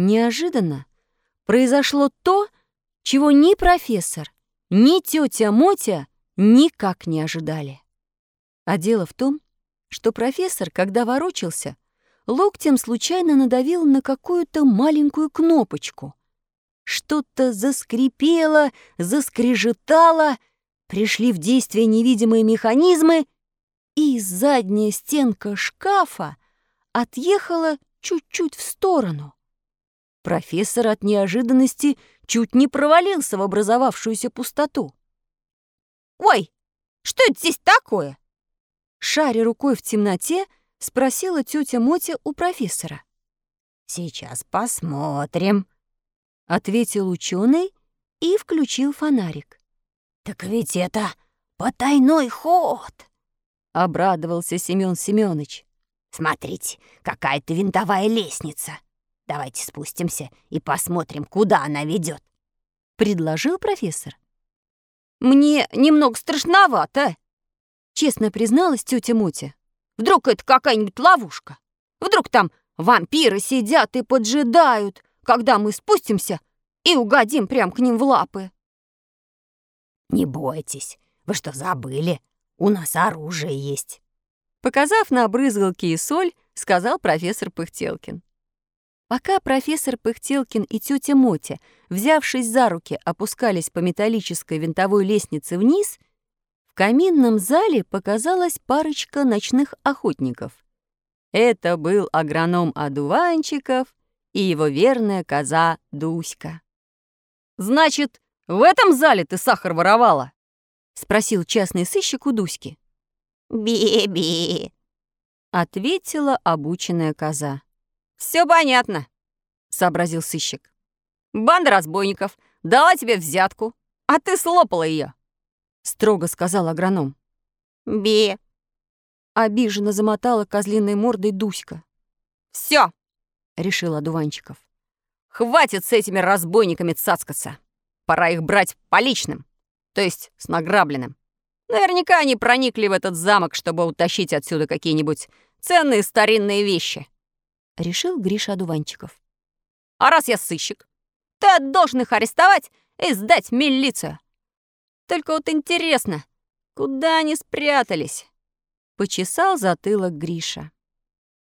Неожиданно произошло то, чего ни профессор, ни тетя Мотя никак не ожидали. А дело в том, что профессор, когда ворочался, локтем случайно надавил на какую-то маленькую кнопочку. Что-то заскрипело, заскрежетало, пришли в действие невидимые механизмы, и задняя стенка шкафа отъехала чуть-чуть в сторону. Профессор от неожиданности чуть не провалился в образовавшуюся пустоту. «Ой, что это здесь такое?» Шаря рукой в темноте, спросила тетя Мотя у профессора. «Сейчас посмотрим», — ответил ученый и включил фонарик. «Так ведь это потайной ход!» — обрадовался Семён Семёныч. «Смотрите, какая-то винтовая лестница. Давайте спустимся и посмотрим, куда она ведет. предложил профессор. «Мне немного страшновато», — честно призналась тетя Мотя. «Вдруг это какая-нибудь ловушка? Вдруг там вампиры сидят и поджидают, когда мы спустимся и угодим прямо к ним в лапы?» «Не бойтесь, вы что, забыли? У нас оружие есть». Показав на брызгалки и соль, сказал профессор Пыхтелкин. Пока профессор Пыхтелкин и тетя Мотя, взявшись за руки, опускались по металлической винтовой лестнице вниз, в каминном зале показалась парочка ночных охотников. Это был агроном Адуванчиков и его верная коза Дуська. «Значит, в этом зале ты сахар воровала?» — спросил частный сыщик у Дуськи. «Би-би», — ответила обученная коза. Все понятно», — сообразил сыщик. «Банда разбойников дала тебе взятку, а ты слопала ее, строго сказал агроном. «Би», — обиженно замотала козлиной мордой Дуська. Все, решил Одуванчиков. «Хватит с этими разбойниками цацкаться. Пора их брать по личным, то есть с награбленным. Наверняка они проникли в этот замок, чтобы утащить отсюда какие-нибудь ценные старинные вещи» решил Гриша Одуванчиков. «А раз я сыщик, ты должен их арестовать и сдать милицию. Только вот интересно, куда они спрятались?» Почесал затылок Гриша.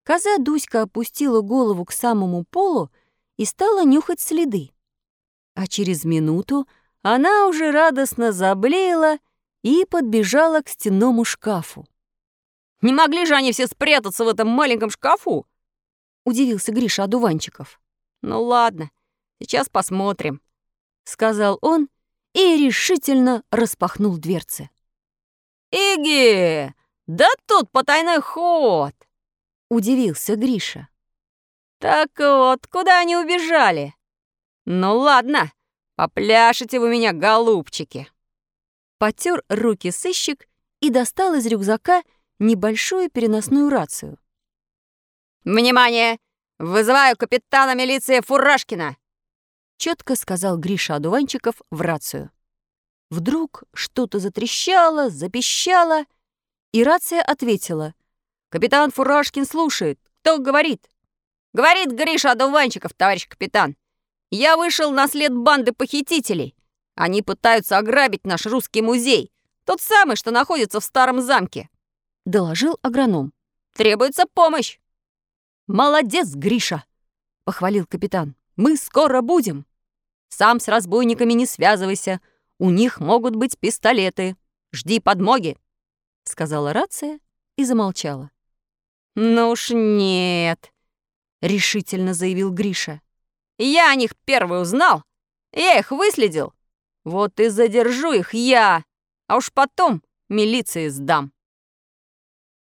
Коза Дуська опустила голову к самому полу и стала нюхать следы. А через минуту она уже радостно заблеяла и подбежала к стенному шкафу. «Не могли же они все спрятаться в этом маленьком шкафу?» Удивился Гриша Одуванчиков. «Ну ладно, сейчас посмотрим», — сказал он и решительно распахнул дверцы. «Иги, да тут потайной ход!» — удивился Гриша. «Так вот, куда они убежали? Ну ладно, попляшите вы меня, голубчики!» Потер руки сыщик и достал из рюкзака небольшую переносную рацию. «Внимание! Вызываю капитана милиции Фурашкина!» Четко сказал Гриша Одуванчиков в рацию. Вдруг что-то затрещало, запищало, и рация ответила. «Капитан Фурашкин слушает. Кто говорит?» «Говорит Гриша Одуванчиков, товарищ капитан. Я вышел на след банды похитителей. Они пытаются ограбить наш русский музей, тот самый, что находится в старом замке», — доложил агроном. «Требуется помощь». «Молодец, Гриша!» — похвалил капитан. «Мы скоро будем. Сам с разбойниками не связывайся. У них могут быть пистолеты. Жди подмоги!» — сказала рация и замолчала. «Ну уж нет!» — решительно заявил Гриша. «Я о них первый узнал. Я их выследил. Вот и задержу их я, а уж потом милиции сдам».